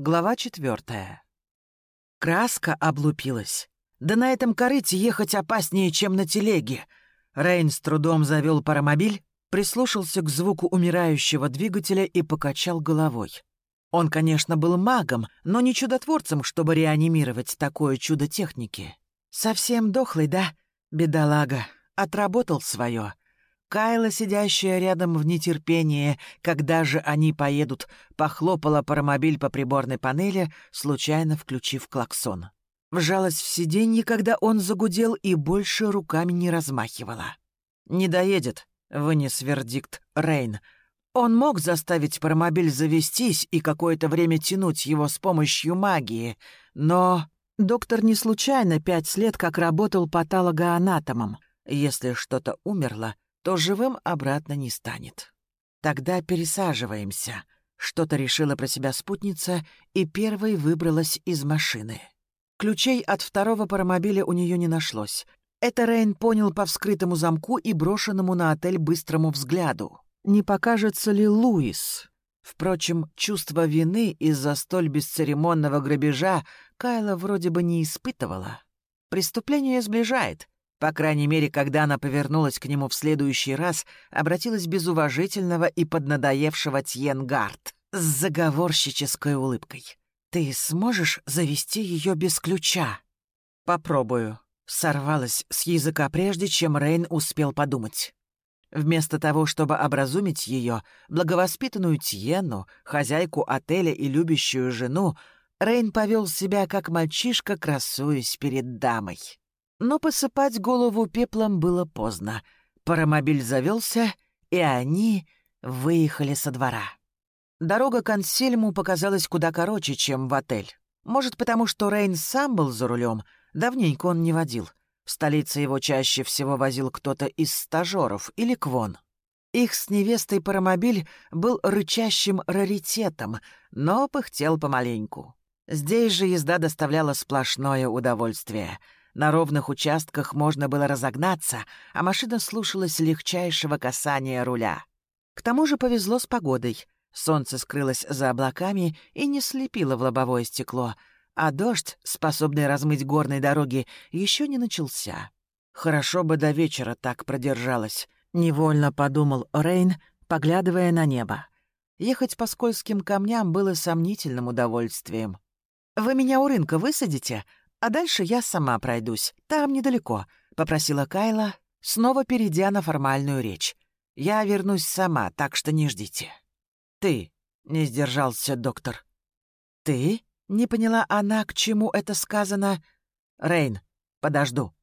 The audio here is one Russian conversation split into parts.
Глава четвертая. Краска облупилась. Да на этом корыте ехать опаснее, чем на телеге. Рейн с трудом завел паромобиль, прислушался к звуку умирающего двигателя и покачал головой. Он, конечно, был магом, но не чудотворцем, чтобы реанимировать такое чудо техники. Совсем дохлый, да, бедолага, отработал свое. Кайла, сидящая рядом в нетерпении, когда же они поедут, похлопала паромобиль по приборной панели, случайно включив клаксон. Вжалась в сиденье, когда он загудел, и больше руками не размахивала. «Не доедет», — вынес вердикт Рейн. Он мог заставить паромобиль завестись и какое-то время тянуть его с помощью магии, но доктор не случайно пять лет как работал патологоанатомом. Если что-то умерло, то живым обратно не станет. Тогда пересаживаемся. Что-то решила про себя спутница и первой выбралась из машины. Ключей от второго паромобиля у нее не нашлось. Это Рейн понял по вскрытому замку и брошенному на отель быстрому взгляду. Не покажется ли Луис? Впрочем, чувство вины из-за столь бесцеремонного грабежа Кайла вроде бы не испытывала. Преступление сближает, по крайней мере, когда она повернулась к нему в следующий раз, обратилась без уважительного и поднадоевшего Тьенгард с заговорщической улыбкой. «Ты сможешь завести ее без ключа?» «Попробую», — сорвалась с языка прежде, чем Рейн успел подумать. Вместо того, чтобы образумить ее, благовоспитанную Тьену, хозяйку отеля и любящую жену, Рейн повел себя как мальчишка, красуясь перед дамой. Но посыпать голову пеплом было поздно. Паромобиль завелся, и они выехали со двора. Дорога к Ансельму показалась куда короче, чем в отель. Может, потому что Рейн сам был за рулем, давненько он не водил. В столице его чаще всего возил кто-то из стажеров или квон. Их с невестой паромобиль был рычащим раритетом, но пыхтел помаленьку. Здесь же езда доставляла сплошное удовольствие — на ровных участках можно было разогнаться, а машина слушалась легчайшего касания руля. К тому же повезло с погодой. Солнце скрылось за облаками и не слепило в лобовое стекло, а дождь, способный размыть горные дороги, еще не начался. Хорошо бы до вечера так продержалась, невольно подумал Рейн, поглядывая на небо. Ехать по скользким камням было сомнительным удовольствием. «Вы меня у рынка высадите?» А дальше я сама пройдусь. Там недалеко», — попросила Кайла, снова перейдя на формальную речь. «Я вернусь сама, так что не ждите». «Ты», — не сдержался доктор. «Ты?» — не поняла она, к чему это сказано. «Рейн, подожду».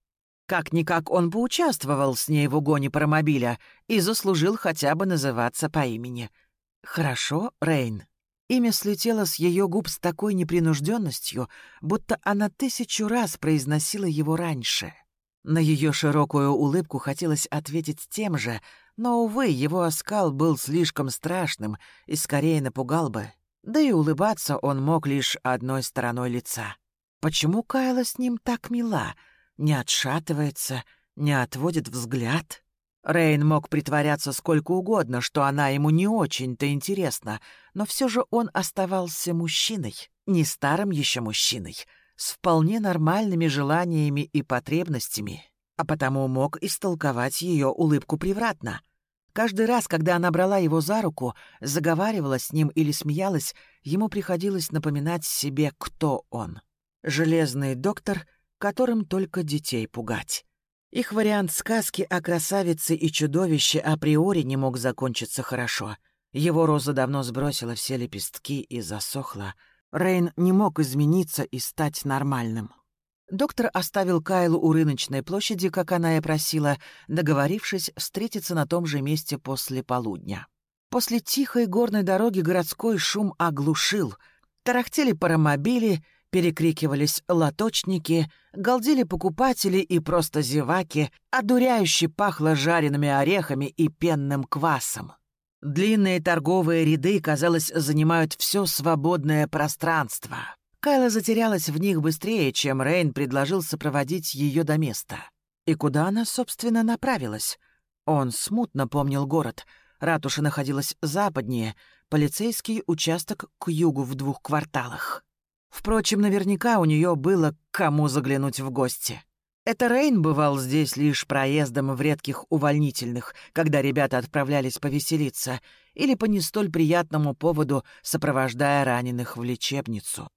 Как-никак он поучаствовал с ней в угоне паромобиля и заслужил хотя бы называться по имени. «Хорошо, Рейн», Имя слетело с ее губ с такой непринужденностью, будто она тысячу раз произносила его раньше. На ее широкую улыбку хотелось ответить тем же, но, увы, его оскал был слишком страшным и скорее напугал бы. Да и улыбаться он мог лишь одной стороной лица. Почему Кайла с ним так мила? Не отшатывается, не отводит взгляд? Рейн мог притворяться сколько угодно, что она ему не очень-то интересна, но все же он оставался мужчиной, не старым еще мужчиной, с вполне нормальными желаниями и потребностями, а потому мог истолковать ее улыбку превратно. Каждый раз, когда она брала его за руку, заговаривала с ним или смеялась, ему приходилось напоминать себе, кто он. Железный доктор, которым только детей пугать. Их вариант сказки о красавице и чудовище априори не мог закончиться хорошо. Его роза давно сбросила все лепестки и засохла. Рейн не мог измениться и стать нормальным. Доктор оставил Кайлу у рыночной площади, как она и просила, договорившись встретиться на том же месте после полудня. После тихой горной дороги городской шум оглушил. Тарахтели паромобили, Перекрикивались лоточники, галдели покупатели и просто зеваки, одуряюще пахло жареными орехами и пенным квасом. Длинные торговые ряды, казалось, занимают все свободное пространство. Кайла затерялась в них быстрее, чем Рейн предложил сопроводить ее до места. И куда она, собственно, направилась? Он смутно помнил город. ратуша находилась западнее, полицейский участок к югу в двух кварталах. Впрочем, наверняка у нее было к кому заглянуть в гости. Это Рейн бывал здесь лишь проездом в редких увольнительных, когда ребята отправлялись повеселиться, или по не столь приятному поводу, сопровождая раненых в лечебницу.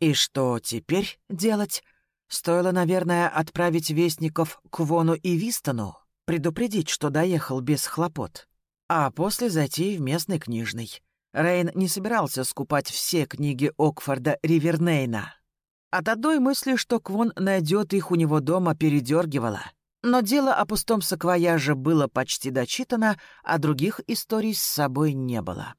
И что теперь делать? Стоило, наверное, отправить вестников к Вону и Вистону, предупредить, что доехал без хлопот, а после зайти в местный книжный. Рейн не собирался скупать все книги Окфорда Ривернейна. От одной мысли, что Квон найдет их у него дома, передергивала. Но дело о пустом саквояже было почти дочитано, а других историй с собой не было.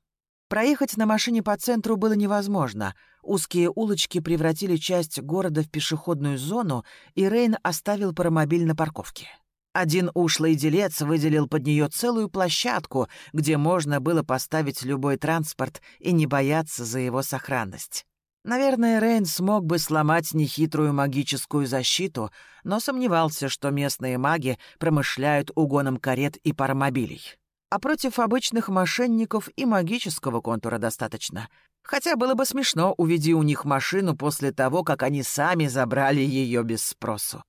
Проехать на машине по центру было невозможно. Узкие улочки превратили часть города в пешеходную зону, и Рейн оставил паромобиль на парковке. Один ушлый делец выделил под нее целую площадку, где можно было поставить любой транспорт и не бояться за его сохранность. Наверное, Рейн смог бы сломать нехитрую магическую защиту, но сомневался, что местные маги промышляют угоном карет и паромобилей. А против обычных мошенников и магического контура достаточно. Хотя было бы смешно, уведи у них машину после того, как они сами забрали ее без спросу.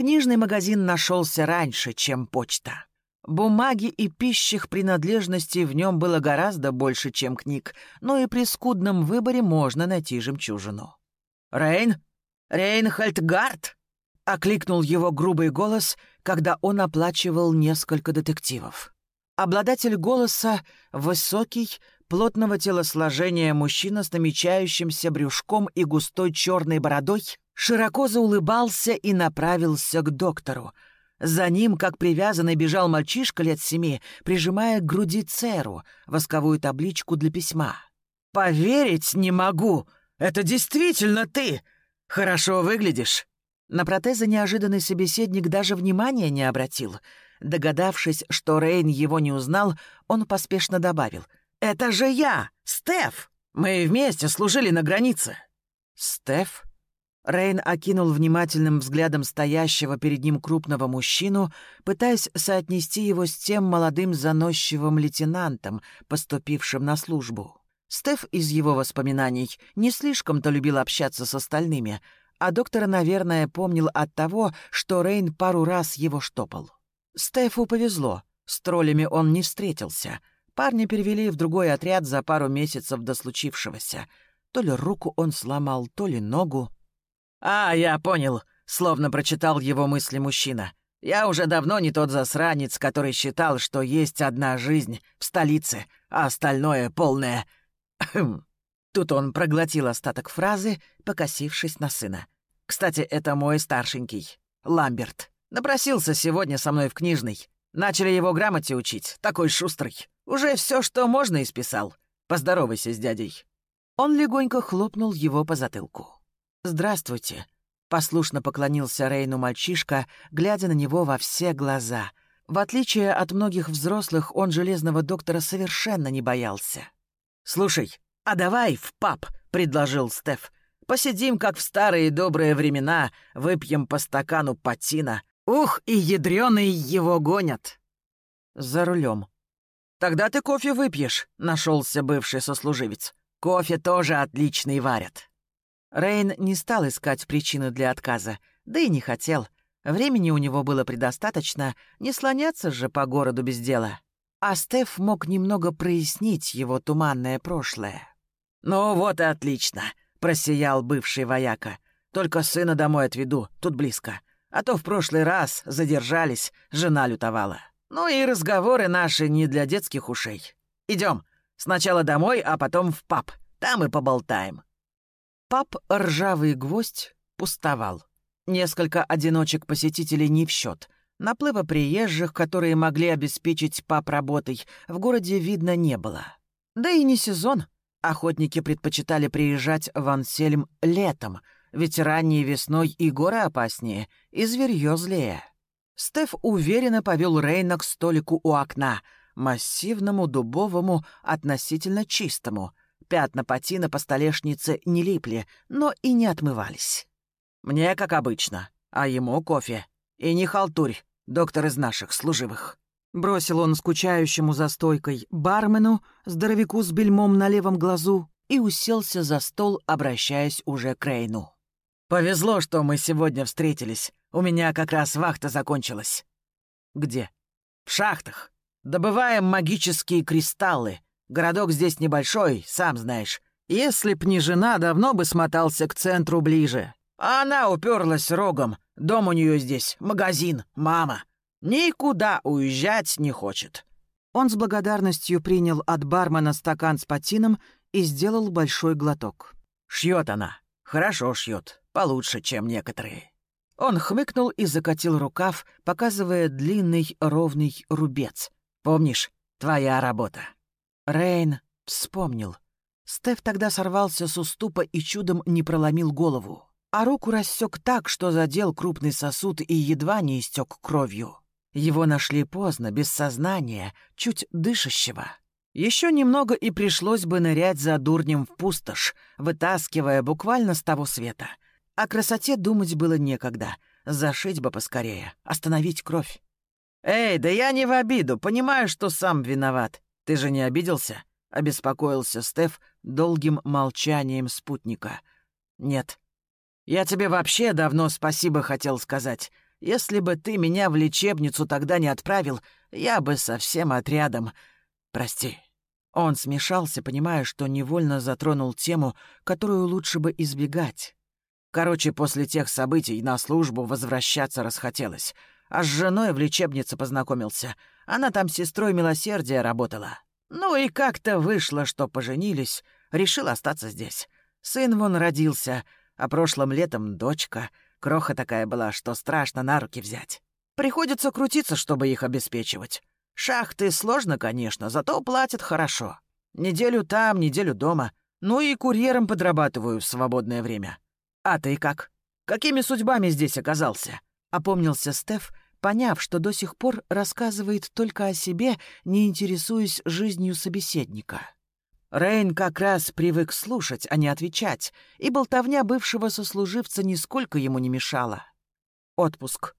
Книжный магазин нашелся раньше, чем почта. Бумаги и пищих принадлежностей в нем было гораздо больше, чем книг, но и при скудном выборе можно найти жемчужину. «Рейн? Рейнхальдгард?» — окликнул его грубый голос, когда он оплачивал несколько детективов. Обладатель голоса — высокий, плотного телосложения мужчина с намечающимся брюшком и густой черной бородой широко заулыбался и направился к доктору — за ним, как привязанный, бежал мальчишка лет семи, прижимая к груди церу, восковую табличку для письма. «Поверить не могу! Это действительно ты! Хорошо выглядишь!» На протезы неожиданный собеседник даже внимания не обратил. Догадавшись, что Рейн его не узнал, он поспешно добавил. «Это же я, Стеф! Мы вместе служили на границе!» «Стеф?» Рейн окинул внимательным взглядом стоящего перед ним крупного мужчину, пытаясь соотнести его с тем молодым заносчивым лейтенантом, поступившим на службу. Стеф из его воспоминаний не слишком-то любил общаться с остальными, а доктора, наверное, помнил от того, что Рейн пару раз его штопал. Стефу повезло, с троллями он не встретился. Парня перевели в другой отряд за пару месяцев до случившегося. То ли руку он сломал, то ли ногу. «А, я понял», — словно прочитал его мысли мужчина. «Я уже давно не тот засранец, который считал, что есть одна жизнь в столице, а остальное полное...» хм. Тут он проглотил остаток фразы, покосившись на сына. «Кстати, это мой старшенький, Ламберт. Напросился сегодня со мной в книжный. Начали его грамоте учить, такой шустрый. Уже все, что можно, исписал. Поздоровайся с дядей». Он легонько хлопнул его по затылку. «Здравствуйте», — послушно поклонился Рейну мальчишка, глядя на него во все глаза. В отличие от многих взрослых, он железного доктора совершенно не боялся. «Слушай, а давай в паб», — предложил Стеф. «Посидим, как в старые добрые времена, выпьем по стакану патина. Ух, и ядреные его гонят!» «За рулем». «Тогда ты кофе выпьешь», — нашелся бывший сослуживец. «Кофе тоже отличный варят». Рейн не стал искать причины для отказа, да и не хотел. Времени у него было предостаточно, не слоняться же по городу без дела. А Стеф мог немного прояснить его туманное прошлое. «Ну вот и отлично», — просиял бывший вояка. «Только сына домой отведу, тут близко. А то в прошлый раз задержались, жена лютовала. Ну и разговоры наши не для детских ушей. Идем. Сначала домой, а потом в паб. Там и поболтаем». Паб «Ржавый гвоздь» пустовал. Несколько одиночек-посетителей не в счет. Наплыва приезжих, которые могли обеспечить паб работой, в городе видно не было. Да и не сезон. Охотники предпочитали приезжать в Ансельм летом, ведь ранней весной и горы опаснее, и зверьё злее. Стеф уверенно повел Рейна к столику у окна, массивному, дубовому, относительно чистому — Пятна патина по столешнице не липли, но и не отмывались. «Мне как обычно, а ему кофе. И не халтурь, доктор из наших служивых». Бросил он скучающему за стойкой бармену, здоровяку с бельмом на левом глазу, и уселся за стол, обращаясь уже к Рейну. «Повезло, что мы сегодня встретились. У меня как раз вахта закончилась». «Где?» «В шахтах. Добываем магические кристаллы. Городок здесь небольшой, сам знаешь. Если б не жена, давно бы смотался к центру ближе. А она уперлась рогом. Дом у нее здесь, магазин, мама. Никуда уезжать не хочет». Он с благодарностью принял от бармена стакан с патином и сделал большой глоток. «Шьет она. Хорошо шьет. Получше, чем некоторые». Он хмыкнул и закатил рукав, показывая длинный ровный рубец. «Помнишь, твоя работа». Рейн вспомнил. Стеф тогда сорвался с уступа и чудом не проломил голову. А руку рассек так, что задел крупный сосуд и едва не истек кровью. Его нашли поздно, без сознания, чуть дышащего. Еще немного и пришлось бы нырять за дурнем в пустошь, вытаскивая буквально с того света. О красоте думать было некогда. Зашить бы поскорее, остановить кровь. «Эй, да я не в обиду, понимаю, что сам виноват. Ты же не обиделся?» — обеспокоился Стеф долгим молчанием спутника. «Нет. Я тебе вообще давно спасибо хотел сказать. Если бы ты меня в лечебницу тогда не отправил, я бы со всем отрядом... Прости». Он смешался, понимая, что невольно затронул тему, которую лучше бы избегать. Короче, после тех событий на службу возвращаться расхотелось. А с женой в лечебнице познакомился. Она там сестрой милосердия работала. Ну и как-то вышло, что поженились. Решил остаться здесь. Сын вон родился, а прошлым летом дочка — Кроха такая была, что страшно на руки взять. Приходится крутиться, чтобы их обеспечивать. Шахты сложно, конечно, зато платят хорошо. Неделю там, неделю дома. Ну и курьером подрабатываю в свободное время. А ты как? Какими судьбами здесь оказался?» Опомнился Стеф, поняв, что до сих пор рассказывает только о себе, не интересуясь жизнью собеседника. Рейн как раз привык слушать, а не отвечать, и болтовня бывшего сослуживца нисколько ему не мешала. Отпуск.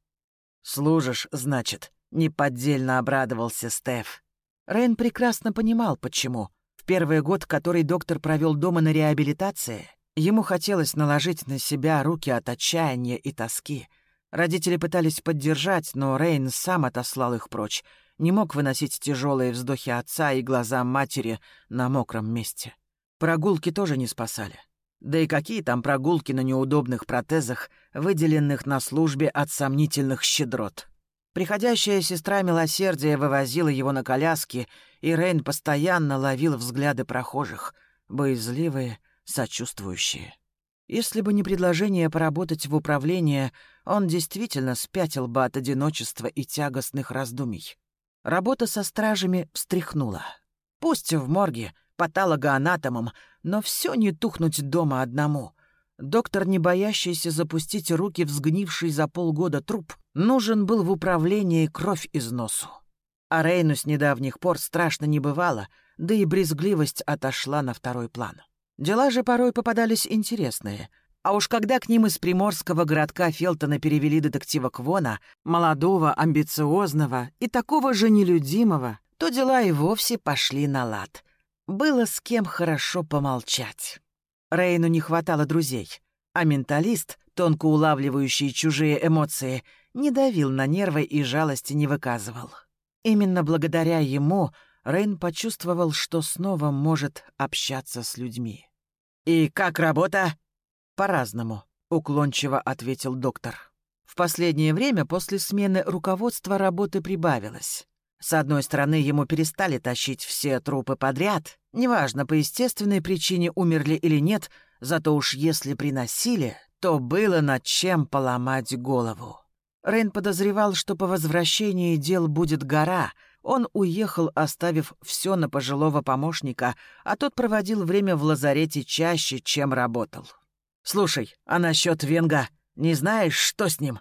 «Служишь, значит», — неподдельно обрадовался Стеф. Рейн прекрасно понимал, почему. В первый год, который доктор провел дома на реабилитации, ему хотелось наложить на себя руки от отчаяния и тоски. Родители пытались поддержать, но Рейн сам отослал их прочь — не мог выносить тяжелые вздохи отца и глаза матери на мокром месте. Прогулки тоже не спасали. Да и какие там прогулки на неудобных протезах, выделенных на службе от сомнительных щедрот. Приходящая сестра милосердия вывозила его на коляске, и Рейн постоянно ловил взгляды прохожих, боязливые, сочувствующие. Если бы не предложение поработать в управлении, он действительно спятил бы от одиночества и тягостных раздумий. Работа со стражами встряхнула. Пусть в морге, патологоанатомом, но все не тухнуть дома одному. Доктор, не боящийся запустить руки в сгнивший за полгода труп, нужен был в управлении кровь из носу. А Рейну с недавних пор страшно не бывало, да и брезгливость отошла на второй план. Дела же порой попадались интересные — а уж когда к ним из приморского городка Фелтона перевели детектива Квона, молодого, амбициозного и такого же нелюдимого, то дела и вовсе пошли на лад. Было с кем хорошо помолчать. Рейну не хватало друзей, а менталист, тонко улавливающий чужие эмоции, не давил на нервы и жалости не выказывал. Именно благодаря ему Рейн почувствовал, что снова может общаться с людьми. «И как работа?» «По-разному», — уклончиво ответил доктор. В последнее время после смены руководства работы прибавилось. С одной стороны, ему перестали тащить все трупы подряд. Неважно, по естественной причине умерли или нет, зато уж если приносили, то было над чем поломать голову. Рейн подозревал, что по возвращении дел будет гора. Он уехал, оставив все на пожилого помощника, а тот проводил время в лазарете чаще, чем работал. «Слушай, а насчет Венга, не знаешь, что с ним?»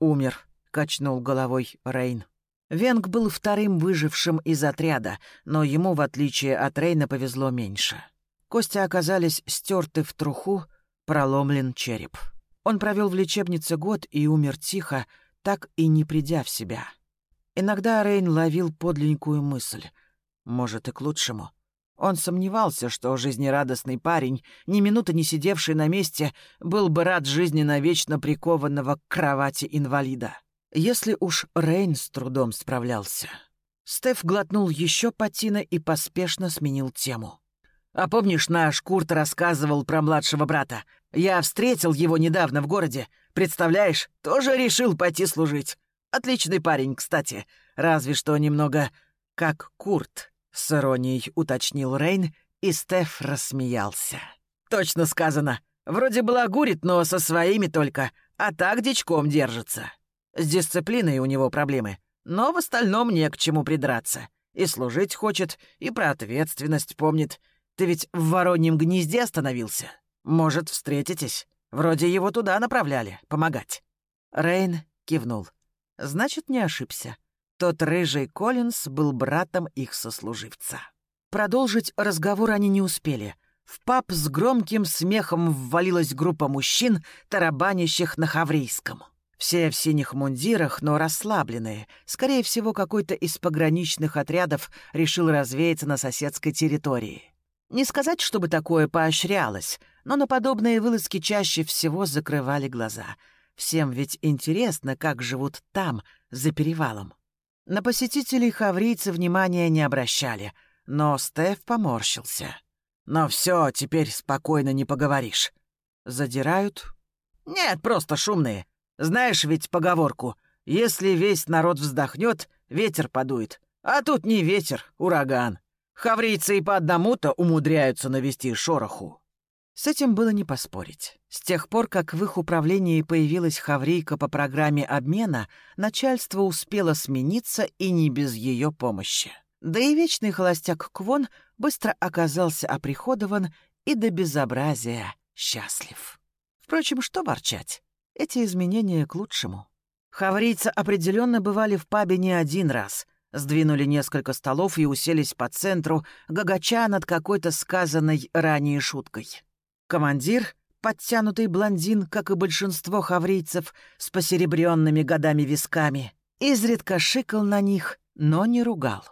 «Умер», — качнул головой Рейн. Венг был вторым выжившим из отряда, но ему, в отличие от Рейна, повезло меньше. Кости оказались стерты в труху, проломлен череп. Он провел в лечебнице год и умер тихо, так и не придя в себя. Иногда Рейн ловил подленькую мысль. Может, и к лучшему. Он сомневался, что жизнерадостный парень, ни минуты не сидевший на месте, был бы рад жизни навечно прикованного к кровати инвалида. Если уж Рейн с трудом справлялся. Стеф глотнул еще патина и поспешно сменил тему. «А помнишь, наш Курт рассказывал про младшего брата? Я встретил его недавно в городе. Представляешь, тоже решил пойти служить. Отличный парень, кстати. Разве что немного как Курт», — с иронией уточнил Рейн, и Стеф рассмеялся. «Точно сказано. Вроде балагурит, но со своими только, а так дичком держится. С дисциплиной у него проблемы, но в остальном не к чему придраться. И служить хочет, и про ответственность помнит. Ты ведь в Вороньем гнезде остановился? Может, встретитесь? Вроде его туда направляли, помогать». Рейн кивнул. Значит, не ошибся. Тот рыжий Коллинз был братом их сослуживца. Продолжить разговор они не успели. В паб с громким смехом ввалилась группа мужчин, тарабанящих на хаврийском. Все в синих мундирах, но расслабленные. Скорее всего, какой-то из пограничных отрядов решил развеяться на соседской территории. Не сказать, чтобы такое поощрялось, но на подобные вылазки чаще всего закрывали глаза. Всем ведь интересно, как живут там, за перевалом. На посетителей хаврийцы внимания не обращали, но Стеф поморщился. «Но все, теперь спокойно не поговоришь». «Задирают?» «Нет, просто шумные. Знаешь ведь поговорку, если весь народ вздохнет, ветер подует. А тут не ветер, ураган. Хаврийцы и по одному-то умудряются навести шороху. С этим было не поспорить. С тех пор, как в их управлении появилась хаврийка по программе обмена, начальство успело смениться и не без ее помощи. Да и вечный холостяк Квон быстро оказался оприходован и до безобразия счастлив. Впрочем, что ворчать? Эти изменения к лучшему. Хаврийцы определенно бывали в пабе не один раз — Сдвинули несколько столов и уселись по центру, гагача над какой-то сказанной ранее шуткой. Командир, подтянутый блондин, как и большинство хаврийцев, с посеребренными годами висками, изредка шикал на них, но не ругал.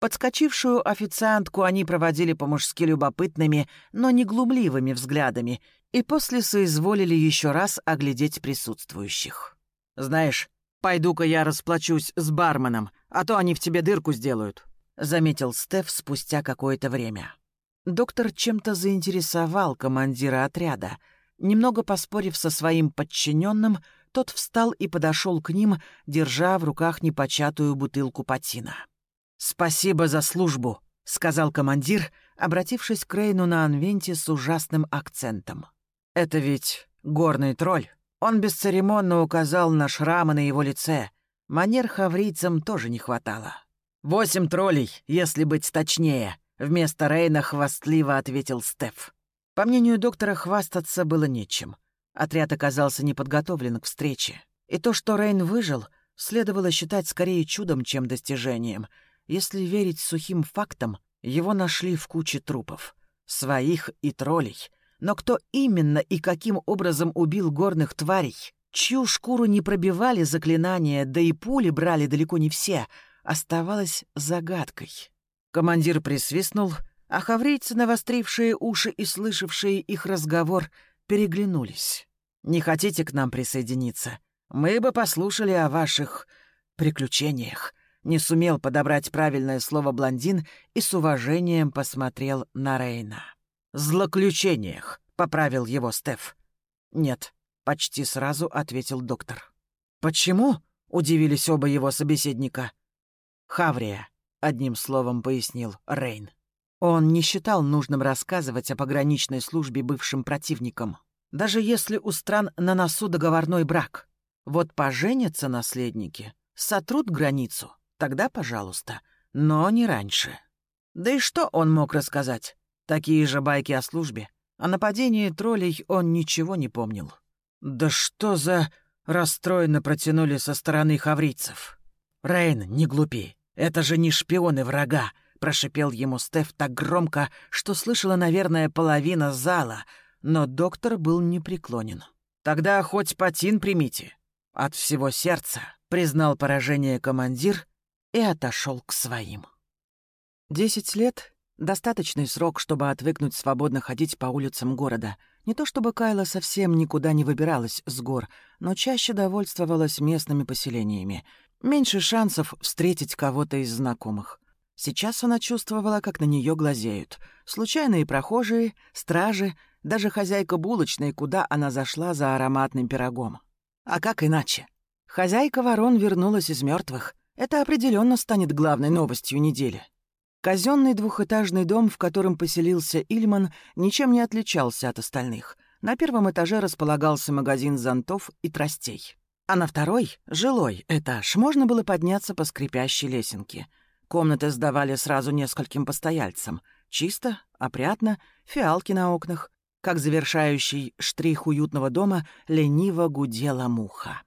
Подскочившую официантку они проводили по-мужски любопытными, но не глумливыми взглядами, и после соизволили еще раз оглядеть присутствующих. «Знаешь, пойду-ка я расплачусь с барменом, а то они в тебе дырку сделают», — заметил Стеф спустя какое-то время. Доктор чем-то заинтересовал командира отряда. Немного поспорив со своим подчиненным, тот встал и подошел к ним, держа в руках непочатую бутылку патина. «Спасибо за службу», — сказал командир, обратившись к Рейну на анвенте с ужасным акцентом. «Это ведь горный тролль». Он бесцеремонно указал на шрамы на его лице, Манер хаврийцам тоже не хватало. «Восемь троллей, если быть точнее», — вместо Рейна хвастливо ответил Стеф. По мнению доктора, хвастаться было нечем. Отряд оказался неподготовлен к встрече. И то, что Рейн выжил, следовало считать скорее чудом, чем достижением. Если верить сухим фактам, его нашли в куче трупов. Своих и троллей. Но кто именно и каким образом убил горных тварей, чью шкуру не пробивали заклинания, да и пули брали далеко не все, оставалось загадкой. Командир присвистнул, а хаврейцы, навострившие уши и слышавшие их разговор, переглянулись. «Не хотите к нам присоединиться? Мы бы послушали о ваших приключениях». Не сумел подобрать правильное слово блондин и с уважением посмотрел на Рейна. «Злоключениях», — поправил его Стеф. «Нет, Почти сразу ответил доктор. «Почему?» — удивились оба его собеседника. «Хаврия», — одним словом пояснил Рейн. Он не считал нужным рассказывать о пограничной службе бывшим противникам, даже если у стран на носу договорной брак. Вот поженятся наследники, сотрут границу, тогда пожалуйста, но не раньше. Да и что он мог рассказать? Такие же байки о службе. О нападении троллей он ничего не помнил. «Да что за...» — расстроенно протянули со стороны хаврийцев. «Рейн, не глупи, это же не шпионы врага!» — прошипел ему Стеф так громко, что слышала, наверное, половина зала, но доктор был непреклонен. «Тогда хоть патин примите. От всего сердца», — признал поражение командир и отошел к своим. Десять лет — достаточный срок, чтобы отвыкнуть свободно ходить по улицам города. Не то чтобы Кайла совсем никуда не выбиралась с гор, но чаще довольствовалась местными поселениями. Меньше шансов встретить кого-то из знакомых. Сейчас она чувствовала, как на нее глазеют. Случайные прохожие, стражи, даже хозяйка булочной, куда она зашла за ароматным пирогом. А как иначе? Хозяйка ворон вернулась из мертвых. Это определенно станет главной новостью недели. Казенный двухэтажный дом, в котором поселился Ильман, ничем не отличался от остальных. На первом этаже располагался магазин зонтов и тростей. А на второй, жилой этаж, можно было подняться по скрипящей лесенке — Комнаты сдавали сразу нескольким постояльцам. Чисто, опрятно, фиалки на окнах. Как завершающий штрих уютного дома лениво гудела муха.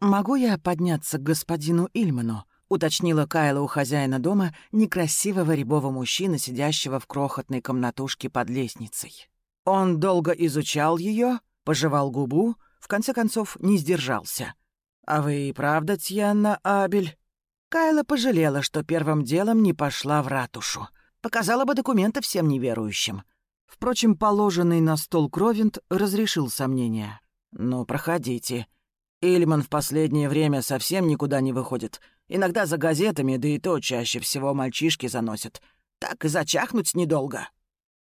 «Могу я подняться к господину Ильману?» — уточнила Кайла у хозяина дома, некрасивого рябого мужчины, сидящего в крохотной комнатушке под лестницей. Он долго изучал ее, пожевал губу, в конце концов не сдержался. «А вы и правда, Тьянна Абель?» Кайла пожалела, что первым делом не пошла в ратушу. Показала бы документы всем неверующим. Впрочем, положенный на стол Кровинт разрешил сомнения. «Ну, проходите. Ильман в последнее время совсем никуда не выходит. Иногда за газетами, да и то чаще всего мальчишки заносят. Так и зачахнуть недолго».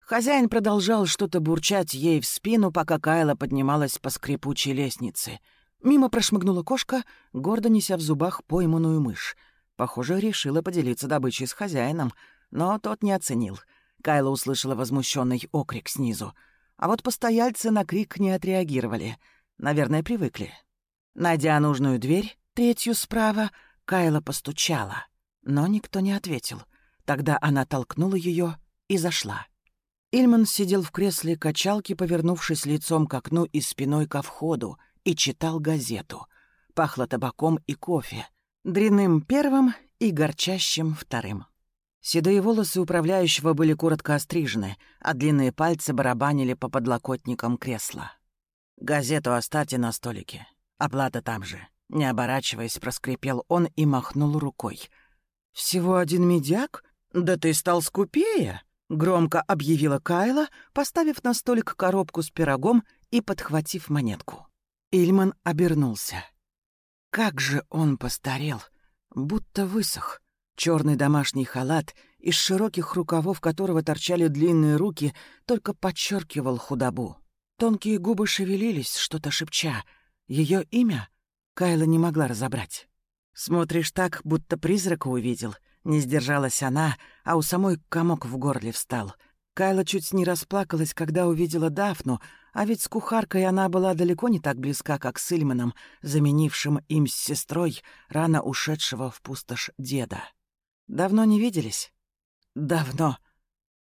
Хозяин продолжал что-то бурчать ей в спину, пока Кайла поднималась по скрипучей лестнице. Мимо прошмыгнула кошка, гордо неся в зубах пойманную мышь. Похоже, решила поделиться добычей с хозяином, но тот не оценил. Кайла услышала возмущенный окрик снизу. А вот постояльцы на крик не отреагировали. Наверное, привыкли. Найдя нужную дверь, третью справа, Кайла постучала. Но никто не ответил. Тогда она толкнула ее и зашла. Ильман сидел в кресле качалки, повернувшись лицом к окну и спиной ко входу, и читал газету. Пахло табаком и кофе — дряным первым и горчащим вторым. Седые волосы управляющего были коротко острижены, а длинные пальцы барабанили по подлокотникам кресла. «Газету оставьте на столике. Оплата там же». Не оборачиваясь, проскрипел он и махнул рукой. «Всего один медяк? Да ты стал скупее!» — громко объявила Кайла, поставив на столик коробку с пирогом и подхватив монетку. Ильман обернулся. Как же он постарел, будто высох. Черный домашний халат, из широких рукавов которого торчали длинные руки, только подчеркивал худобу. Тонкие губы шевелились, что-то шепча. Ее имя Кайла не могла разобрать. «Смотришь так, будто призрака увидел», — не сдержалась она, а у самой комок в горле встал. Кайла чуть не расплакалась, когда увидела Дафну, а ведь с кухаркой она была далеко не так близка, как с Ильманом, заменившим им с сестрой рано ушедшего в пустошь деда. Давно не виделись? Давно.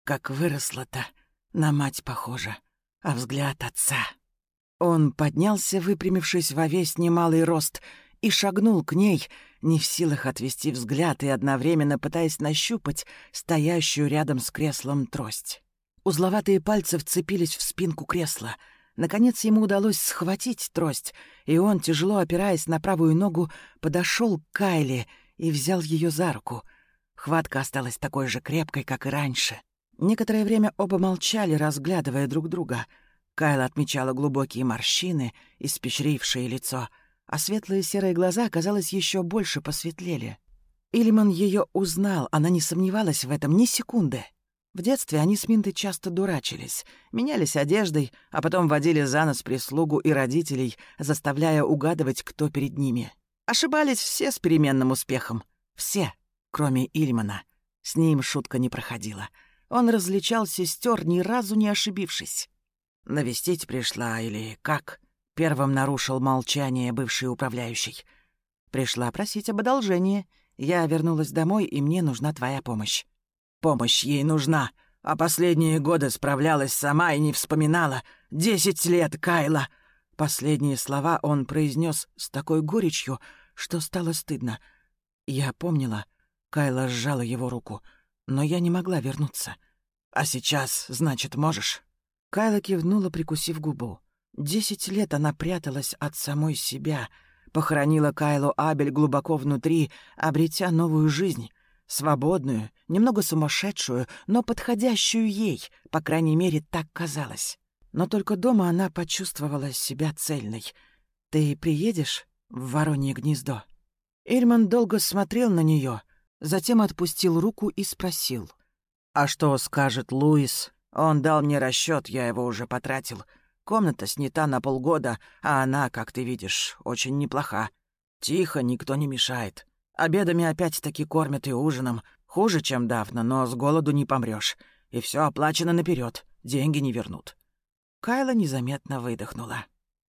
Как выросла-то, на мать похожа, а взгляд отца. Он поднялся, выпрямившись во весь немалый рост, и шагнул к ней, не в силах отвести взгляд и одновременно пытаясь нащупать стоящую рядом с креслом трость. Узловатые пальцы вцепились в спинку кресла. Наконец ему удалось схватить трость, и он, тяжело опираясь на правую ногу, подошел к Кайле и взял ее за руку. Хватка осталась такой же крепкой, как и раньше. Некоторое время оба молчали, разглядывая друг друга. Кайла отмечала глубокие морщины, испещрившие лицо, а светлые серые глаза, казалось, еще больше посветлели. Ильман ее узнал, она не сомневалась в этом ни секунды. В детстве они с Минтой часто дурачились, менялись одеждой, а потом водили за нос прислугу и родителей, заставляя угадывать, кто перед ними. Ошибались все с переменным успехом. Все, кроме Ильмана. С ним шутка не проходила. Он различал сестер, ни разу не ошибившись. «Навестить пришла или как?» — первым нарушил молчание бывший управляющий. «Пришла просить об одолжении. Я вернулась домой, и мне нужна твоя помощь». Помощь ей нужна, а последние годы справлялась сама и не вспоминала. Десять лет, Кайла!» Последние слова он произнес с такой горечью, что стало стыдно. Я помнила, Кайла сжала его руку, но я не могла вернуться. «А сейчас, значит, можешь?» Кайла кивнула, прикусив губу. Десять лет она пряталась от самой себя, похоронила Кайлу Абель глубоко внутри, обретя новую жизнь. Свободную, немного сумасшедшую, но подходящую ей, по крайней мере, так казалось. Но только дома она почувствовала себя цельной. «Ты приедешь в Воронье гнездо?» Эльман долго смотрел на нее, затем отпустил руку и спросил. «А что скажет Луис? Он дал мне расчет, я его уже потратил. Комната снята на полгода, а она, как ты видишь, очень неплоха. Тихо, никто не мешает. Обедами опять-таки кормят и ужином. Хуже, чем давно, но с голоду не помрешь. И все оплачено наперед, деньги не вернут». Кайла незаметно выдохнула.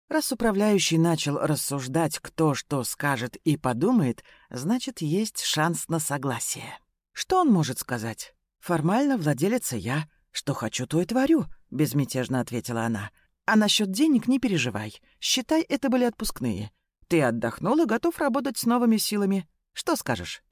Раз управляющий начал рассуждать, кто что скажет и подумает, значит, есть шанс на согласие. Что он может сказать? «Формально владелица я. Что хочу, то и творю», — безмятежно ответила она. «А насчет денег не переживай. Считай, это были отпускные. Ты отдохнул и готов работать с новыми силами. Что скажешь?»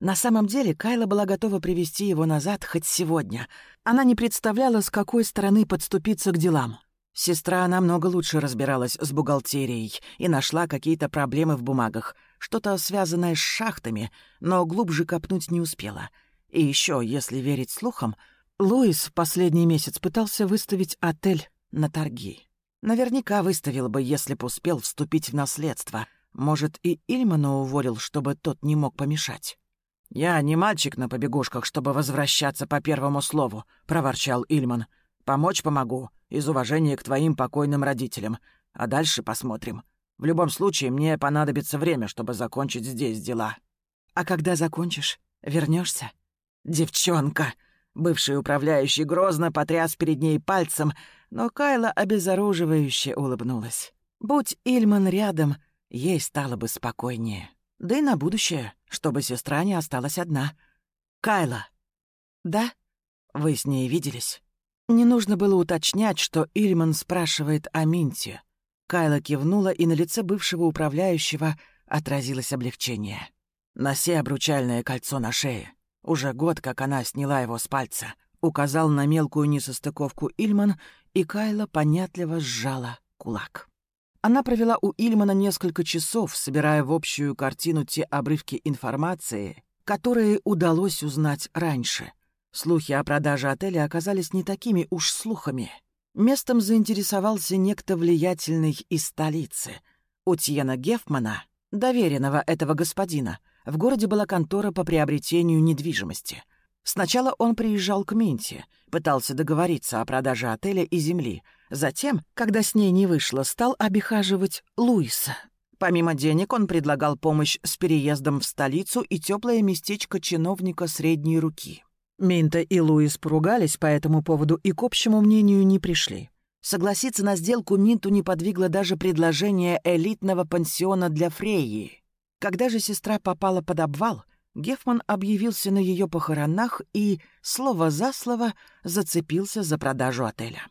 На самом деле Кайла была готова привести его назад хоть сегодня. Она не представляла, с какой стороны подступиться к делам. Сестра намного лучше разбиралась с бухгалтерией и нашла какие-то проблемы в бумагах, что-то связанное с шахтами, но глубже копнуть не успела. И еще, если верить слухам, Луис в последний месяц пытался выставить отель на торги. Наверняка выставил бы, если б успел вступить в наследство. Может, и Ильмана уволил, чтобы тот не мог помешать. «Я не мальчик на побегушках, чтобы возвращаться по первому слову», — проворчал Ильман. «Помочь помогу, из уважения к твоим покойным родителям. А дальше посмотрим. В любом случае, мне понадобится время, чтобы закончить здесь дела». «А когда закончишь, вернешься? «Девчонка!» Бывший управляющий грозно потряс перед ней пальцем, но Кайла обезоруживающе улыбнулась. Будь Ильман рядом, ей стало бы спокойнее. Да и на будущее, чтобы сестра не осталась одна. «Кайла!» «Да? Вы с ней виделись?» Не нужно было уточнять, что Ильман спрашивает о Минте. Кайла кивнула, и на лице бывшего управляющего отразилось облегчение. «Носи обручальное кольцо на шее. Уже год, как она сняла его с пальца». Указал на мелкую несостыковку Ильман, и Кайла понятливо сжала кулак. Она провела у Ильмана несколько часов, собирая в общую картину те обрывки информации, которые удалось узнать раньше — Слухи о продаже отеля оказались не такими уж слухами. Местом заинтересовался некто влиятельный из столицы. У Тьена Гефмана, доверенного этого господина, в городе была контора по приобретению недвижимости. Сначала он приезжал к Минте, пытался договориться о продаже отеля и земли. Затем, когда с ней не вышло, стал обихаживать Луиса. Помимо денег он предлагал помощь с переездом в столицу и теплое местечко чиновника средней руки. Минта и Луис поругались по этому поводу и к общему мнению не пришли. Согласиться на сделку Минту не подвигло даже предложение элитного пансиона для Фрейи. Когда же сестра попала под обвал, Гефман объявился на ее похоронах и, слово за слово, зацепился за продажу отеля.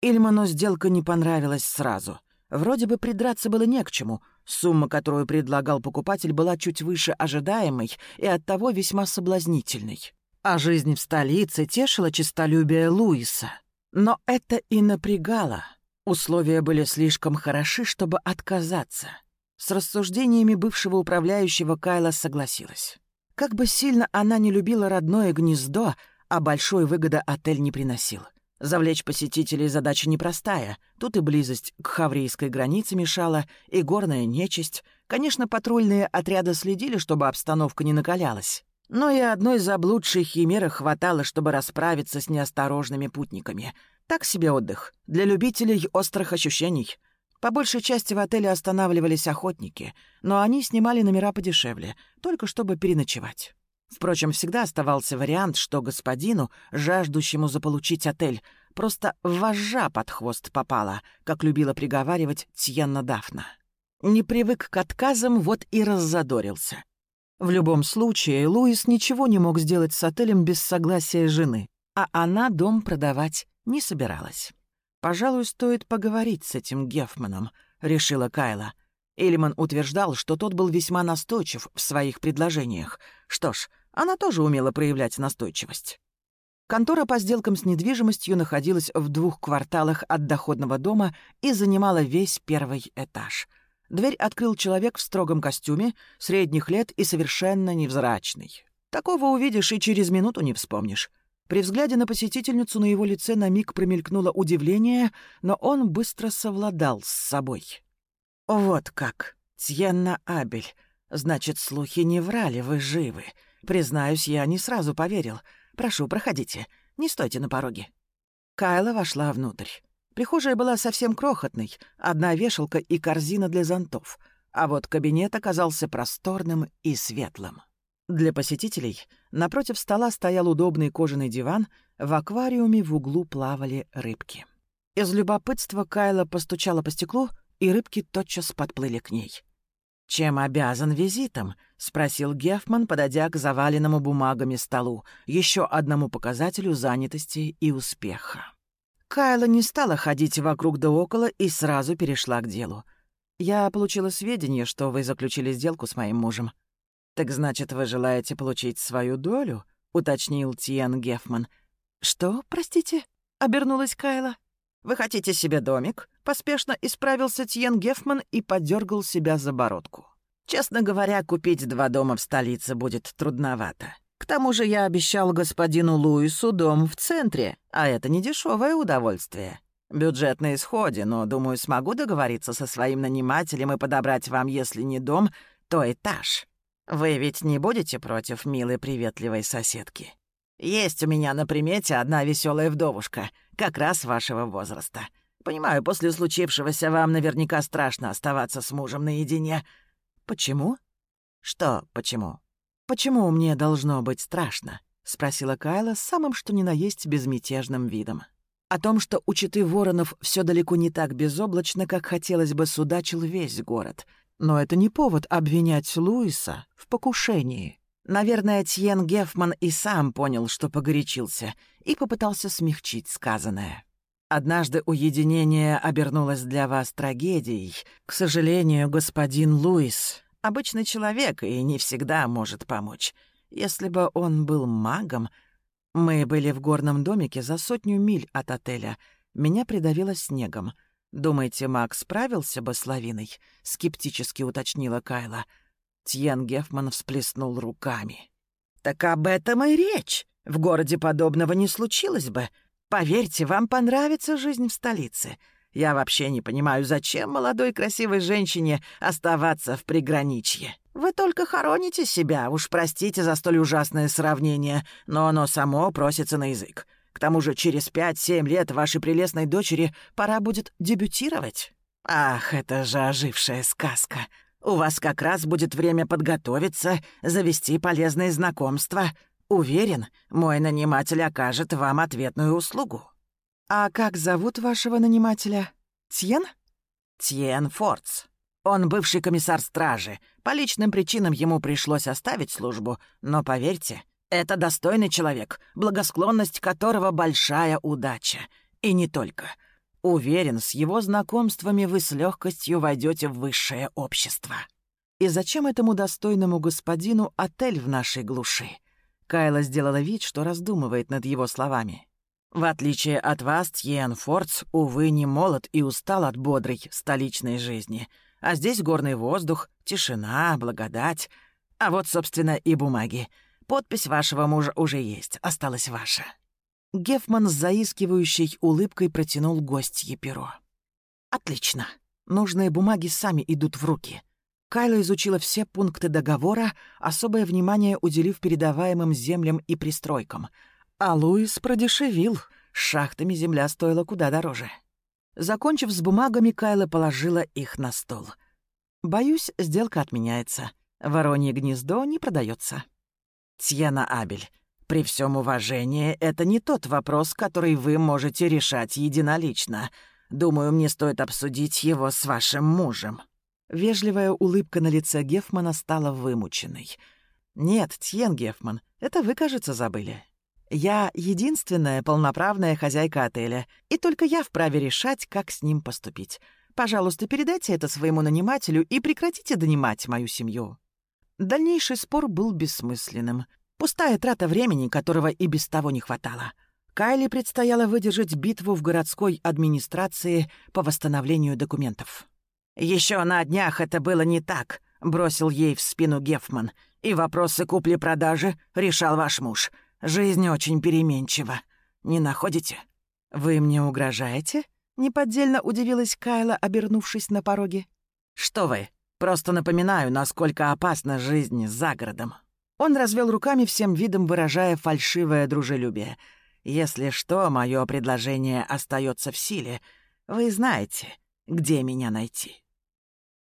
Ильману сделка не понравилась сразу. Вроде бы придраться было не к чему. Сумма, которую предлагал покупатель, была чуть выше ожидаемой и оттого весьма соблазнительной а жизнь в столице тешила честолюбие Луиса. Но это и напрягало. Условия были слишком хороши, чтобы отказаться. С рассуждениями бывшего управляющего Кайла согласилась. Как бы сильно она не любила родное гнездо, а большой выгоды отель не приносил. Завлечь посетителей задача непростая. Тут и близость к хаврийской границе мешала, и горная нечисть. Конечно, патрульные отряды следили, чтобы обстановка не накалялась. Но и одной заблудшей химеры хватало, чтобы расправиться с неосторожными путниками. Так себе отдых. Для любителей острых ощущений. По большей части в отеле останавливались охотники, но они снимали номера подешевле, только чтобы переночевать. Впрочем, всегда оставался вариант, что господину, жаждущему заполучить отель, просто вожжа под хвост попала, как любила приговаривать Тьенна Дафна. Не привык к отказам, вот и раззадорился. В любом случае, Луис ничего не мог сделать с отелем без согласия жены, а она дом продавать не собиралась. «Пожалуй, стоит поговорить с этим Гефманом», — решила Кайла. Элиман утверждал, что тот был весьма настойчив в своих предложениях. Что ж, она тоже умела проявлять настойчивость. Контора по сделкам с недвижимостью находилась в двух кварталах от доходного дома и занимала весь первый этаж — Дверь открыл человек в строгом костюме, средних лет и совершенно невзрачный. Такого увидишь и через минуту не вспомнишь. При взгляде на посетительницу на его лице на миг промелькнуло удивление, но он быстро совладал с собой. «Вот как! Тьенна Абель! Значит, слухи не врали, вы живы. Признаюсь, я не сразу поверил. Прошу, проходите. Не стойте на пороге». Кайла вошла внутрь. Прихожая была совсем крохотной, одна вешалка и корзина для зонтов, а вот кабинет оказался просторным и светлым. Для посетителей напротив стола стоял удобный кожаный диван, в аквариуме в углу плавали рыбки. Из любопытства Кайла постучала по стеклу, и рыбки тотчас подплыли к ней. «Чем обязан визитом?» — спросил Гефман, подойдя к заваленному бумагами столу, еще одному показателю занятости и успеха. Кайла не стала ходить вокруг да около и сразу перешла к делу. «Я получила сведения, что вы заключили сделку с моим мужем». «Так значит, вы желаете получить свою долю?» — уточнил Тиен Гефман. «Что, простите?» — обернулась Кайла. «Вы хотите себе домик?» — поспешно исправился Тьен Гефман и подергал себя за бородку. «Честно говоря, купить два дома в столице будет трудновато. К тому же я обещал господину Луису дом в центре, а это не дешевое удовольствие. Бюджет на исходе, но, думаю, смогу договориться со своим нанимателем и подобрать вам, если не дом, то этаж. Вы ведь не будете против милой приветливой соседки?» Есть у меня на примете одна веселая вдовушка, как раз вашего возраста. Понимаю, после случившегося вам наверняка страшно оставаться с мужем наедине. Почему? Что почему? Почему мне должно быть страшно? Спросила Кайла с самым что ни на есть безмятежным видом. О том, что у Читы Воронов все далеко не так безоблачно, как хотелось бы, судачил весь город. Но это не повод обвинять Луиса в покушении. Наверное, Тьен Гефман и сам понял, что погорячился, и попытался смягчить сказанное. «Однажды уединение обернулось для вас трагедией. К сожалению, господин Луис — обычный человек и не всегда может помочь. Если бы он был магом... Мы были в горном домике за сотню миль от отеля. Меня придавило снегом. Думаете, маг справился бы с лавиной?» — скептически уточнила Кайла — Тьен Гефман всплеснул руками. «Так об этом и речь. В городе подобного не случилось бы. Поверьте, вам понравится жизнь в столице. Я вообще не понимаю, зачем молодой красивой женщине оставаться в приграничье. Вы только хороните себя, уж простите за столь ужасное сравнение, но оно само просится на язык. К тому же через пять-семь лет вашей прелестной дочери пора будет дебютировать. Ах, это же ожившая сказка. У вас как раз будет время подготовиться, завести полезные знакомства. Уверен, мой наниматель окажет вам ответную услугу». «А как зовут вашего нанимателя? Тьен?» «Тьен Фордс. Он бывший комиссар стражи. По личным причинам ему пришлось оставить службу, но поверьте, это достойный человек, благосклонность которого большая удача. И не только. Уверен, с его знакомствами вы с легкостью войдете в высшее общество. И зачем этому достойному господину отель в нашей глуши? Кайла сделала вид, что раздумывает над его словами. В отличие от вас, Тьен Фордс, увы, не молод и устал от бодрой столичной жизни. А здесь горный воздух, тишина, благодать. А вот, собственно, и бумаги. Подпись вашего мужа уже есть, осталась ваша. Гефман с заискивающей улыбкой протянул гостье перо. «Отлично. Нужные бумаги сами идут в руки». Кайла изучила все пункты договора, особое внимание уделив передаваемым землям и пристройкам. А Луис продешевил. Шахтами земля стоила куда дороже. Закончив с бумагами, Кайла положила их на стол. «Боюсь, сделка отменяется. Воронье гнездо не продается. «Тьяна Абель, при всем уважении, это не тот вопрос, который вы можете решать единолично. Думаю, мне стоит обсудить его с вашим мужем». Вежливая улыбка на лице Гефмана стала вымученной. «Нет, Тьен Гефман, это вы, кажется, забыли. Я единственная полноправная хозяйка отеля, и только я вправе решать, как с ним поступить. Пожалуйста, передайте это своему нанимателю и прекратите донимать мою семью». Дальнейший спор был бессмысленным. Пустая трата времени, которого и без того не хватало. Кайли предстояло выдержать битву в городской администрации по восстановлению документов. Еще на днях это было не так», — бросил ей в спину Гефман. «И вопросы купли-продажи решал ваш муж. Жизнь очень переменчива. Не находите?» «Вы мне угрожаете?» — неподдельно удивилась Кайла, обернувшись на пороге. «Что вы? Просто напоминаю, насколько опасна жизнь за городом». Он развел руками всем видом, выражая фальшивое дружелюбие. «Если что, мое предложение остается в силе. Вы знаете, где меня найти».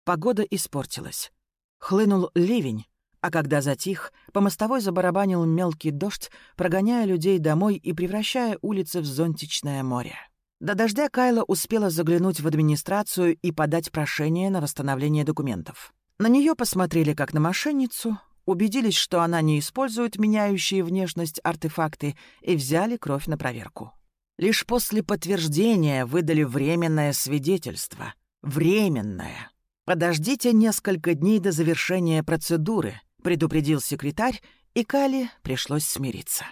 Погода испортилась. Хлынул ливень, а когда затих, по мостовой забарабанил мелкий дождь, прогоняя людей домой и превращая улицы в зонтичное море. До дождя Кайла успела заглянуть в администрацию и подать прошение на восстановление документов. На нее посмотрели как на мошенницу, убедились, что она не использует меняющие внешность артефакты, и взяли кровь на проверку. Лишь после подтверждения выдали временное свидетельство. Временное. «Подождите несколько дней до завершения процедуры», — предупредил секретарь, и Кали пришлось смириться.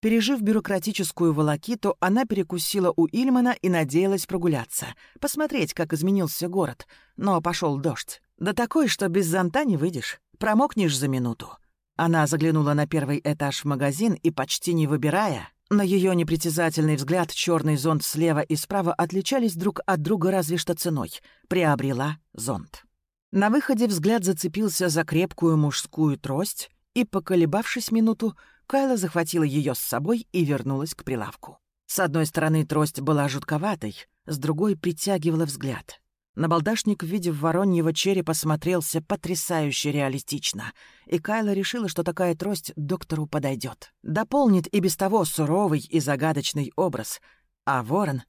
Пережив бюрократическую волокиту, она перекусила у Ильмана и надеялась прогуляться, посмотреть, как изменился город. Но пошел дождь. Да такой, что без зонта не выйдешь. Промокнешь за минуту. Она заглянула на первый этаж в магазин и, почти не выбирая, на ее непритязательный взгляд черный зонт слева и справа отличались друг от друга разве что ценой. Приобрела зонт. На выходе взгляд зацепился за крепкую мужскую трость, и, поколебавшись минуту, Кайла захватила ее с собой и вернулась к прилавку. С одной стороны трость была жутковатой, с другой притягивала взгляд. Набалдашник в виде вороньего черепа смотрелся потрясающе реалистично, и Кайла решила, что такая трость доктору подойдет. Дополнит и без того суровый и загадочный образ. А ворон...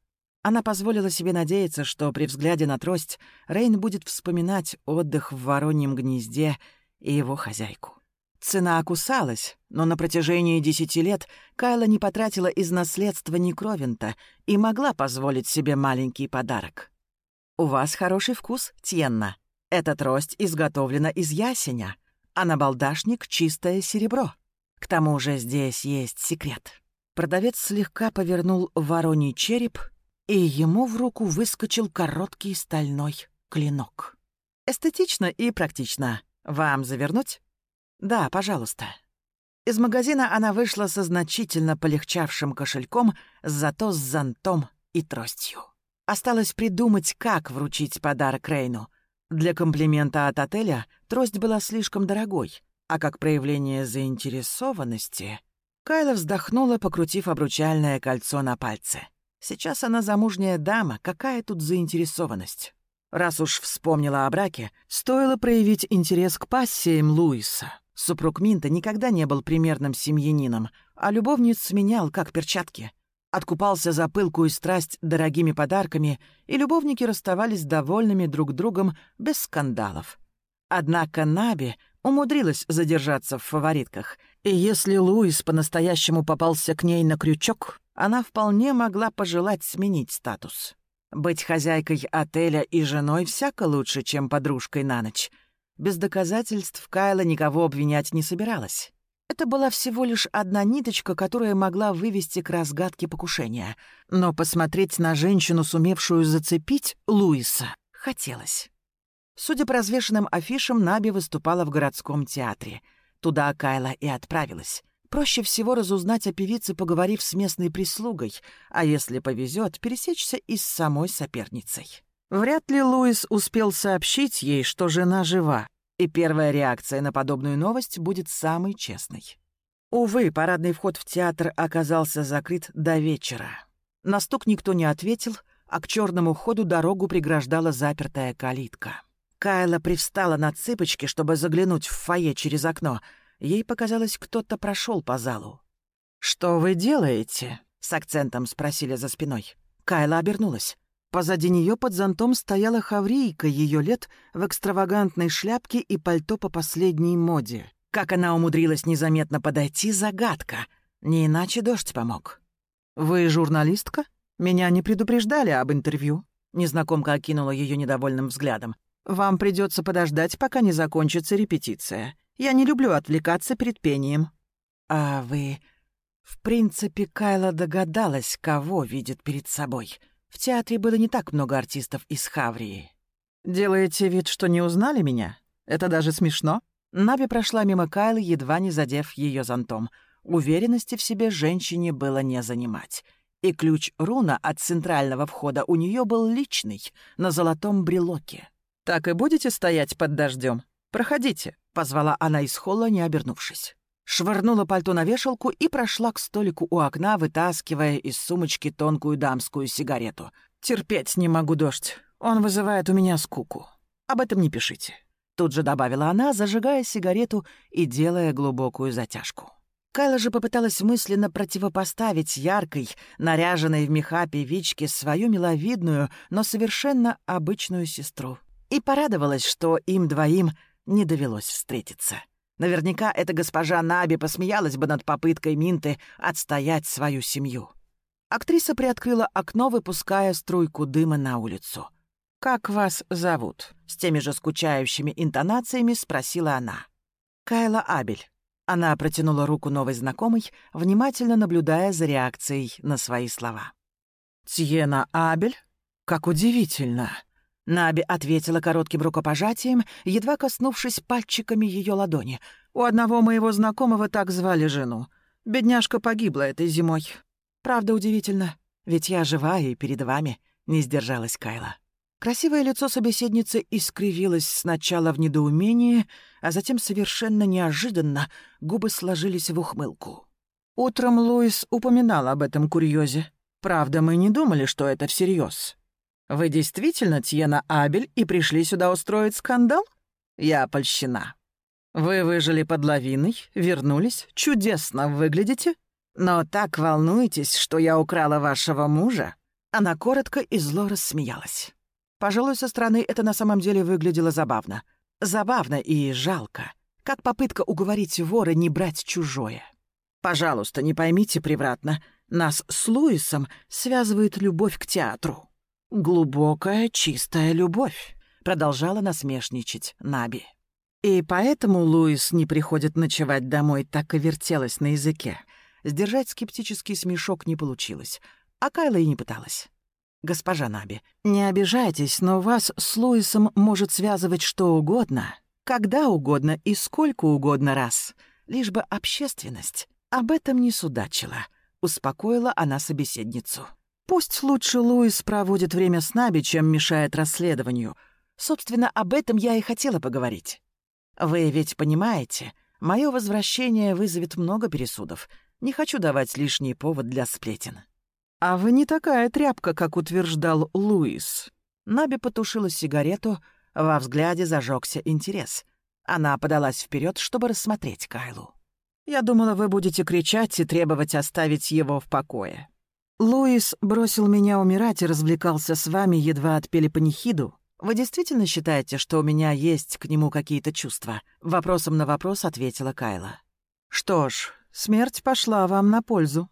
Она позволила себе надеяться, что при взгляде на трость Рейн будет вспоминать отдых в вороньем гнезде и его хозяйку. Цена окусалась, но на протяжении десяти лет Кайла не потратила из наследства ни кровинта и могла позволить себе маленький подарок. «У вас хороший вкус, Тьенна. Эта трость изготовлена из ясеня, а набалдашник — чистое серебро. К тому же здесь есть секрет». Продавец слегка повернул вороний череп, и ему в руку выскочил короткий стальной клинок. «Эстетично и практично. Вам завернуть?» «Да, пожалуйста». Из магазина она вышла со значительно полегчавшим кошельком, зато с зонтом и тростью. Осталось придумать, как вручить подарок Рейну. Для комплимента от отеля трость была слишком дорогой, а как проявление заинтересованности... Кайла вздохнула, покрутив обручальное кольцо на пальце. Сейчас она замужняя дама, какая тут заинтересованность? Раз уж вспомнила о браке, стоило проявить интерес к пассиям Луиса. Супруг Минта никогда не был примерным семьянином, а любовниц менял как перчатки — откупался за пылкую страсть дорогими подарками, и любовники расставались довольными друг другом без скандалов. Однако Наби умудрилась задержаться в фаворитках, и если Луис по-настоящему попался к ней на крючок, она вполне могла пожелать сменить статус. Быть хозяйкой отеля и женой всяко лучше, чем подружкой на ночь. Без доказательств Кайла никого обвинять не собиралась. Это была всего лишь одна ниточка, которая могла вывести к разгадке покушения. Но посмотреть на женщину, сумевшую зацепить Луиса, хотелось. Судя по развешенным афишам, Наби выступала в городском театре. Туда Кайла и отправилась. Проще всего разузнать о певице, поговорив с местной прислугой, а если повезет, пересечься и с самой соперницей. Вряд ли Луис успел сообщить ей, что жена жива, и первая реакция на подобную новость будет самой честной. Увы, парадный вход в театр оказался закрыт до вечера. На стук никто не ответил, а к черному ходу дорогу преграждала запертая калитка. Кайла привстала на цыпочки, чтобы заглянуть в фойе через окно. Ей показалось, кто-то прошел по залу. «Что вы делаете?» — с акцентом спросили за спиной. Кайла обернулась. Позади нее под зонтом стояла хаврийка ее лет в экстравагантной шляпке и пальто по последней моде. Как она умудрилась незаметно подойти, загадка. Не иначе дождь помог. «Вы журналистка? Меня не предупреждали об интервью?» Незнакомка окинула ее недовольным взглядом. «Вам придется подождать, пока не закончится репетиция. Я не люблю отвлекаться перед пением». «А вы...» В принципе, Кайла догадалась, кого видит перед собой — в театре было не так много артистов из Хаврии. «Делаете вид, что не узнали меня? Это даже смешно?» Наби прошла мимо Кайлы, едва не задев ее зонтом. Уверенности в себе женщине было не занимать. И ключ руна от центрального входа у нее был личный, на золотом брелоке. «Так и будете стоять под дождем? Проходите», — позвала она из холла, не обернувшись. Швырнула пальто на вешалку и прошла к столику у окна, вытаскивая из сумочки тонкую дамскую сигарету. «Терпеть не могу дождь. Он вызывает у меня скуку. Об этом не пишите». Тут же добавила она, зажигая сигарету и делая глубокую затяжку. Кайла же попыталась мысленно противопоставить яркой, наряженной в меха певичке свою миловидную, но совершенно обычную сестру. И порадовалась, что им двоим не довелось встретиться. Наверняка эта госпожа Наби посмеялась бы над попыткой Минты отстоять свою семью. Актриса приоткрыла окно, выпуская струйку дыма на улицу. «Как вас зовут?» — с теми же скучающими интонациями спросила она. «Кайла Абель». Она протянула руку новой знакомой, внимательно наблюдая за реакцией на свои слова. «Тьена Абель? Как удивительно!» Наби ответила коротким рукопожатием, едва коснувшись пальчиками ее ладони. «У одного моего знакомого так звали жену. Бедняжка погибла этой зимой. Правда, удивительно, ведь я жива и перед вами», — не сдержалась Кайла. Красивое лицо собеседницы искривилось сначала в недоумении, а затем совершенно неожиданно губы сложились в ухмылку. Утром Луис упоминал об этом курьезе. Правда, мы не думали, что это всерьез. Вы действительно Тьена Абель и пришли сюда устроить скандал? Я польщена. Вы выжили под лавиной, вернулись, чудесно выглядите, но так волнуетесь, что я украла вашего мужа?» Она коротко и зло рассмеялась. Пожалуй, со стороны это на самом деле выглядело забавно. Забавно и жалко. Как попытка уговорить вора не брать чужое. «Пожалуйста, не поймите превратно. Нас с Луисом связывает любовь к театру. «Глубокая, чистая любовь», — продолжала насмешничать Наби. И поэтому Луис не приходит ночевать домой, так и вертелась на языке. Сдержать скептический смешок не получилось, а Кайла и не пыталась. «Госпожа Наби, не обижайтесь, но вас с Луисом может связывать что угодно, когда угодно и сколько угодно раз, лишь бы общественность об этом не судачила», — успокоила она собеседницу. Пусть лучше Луис проводит время с Наби, чем мешает расследованию. Собственно, об этом я и хотела поговорить. Вы ведь понимаете, мое возвращение вызовет много пересудов. Не хочу давать лишний повод для сплетен. А вы не такая тряпка, как утверждал Луис. Наби потушила сигарету, во взгляде зажегся интерес. Она подалась вперед, чтобы рассмотреть Кайлу. «Я думала, вы будете кричать и требовать оставить его в покое. Луис бросил меня умирать и развлекался с вами, едва отпели панихиду. Вы действительно считаете, что у меня есть к нему какие-то чувства?» Вопросом на вопрос ответила Кайла. «Что ж, смерть пошла вам на пользу».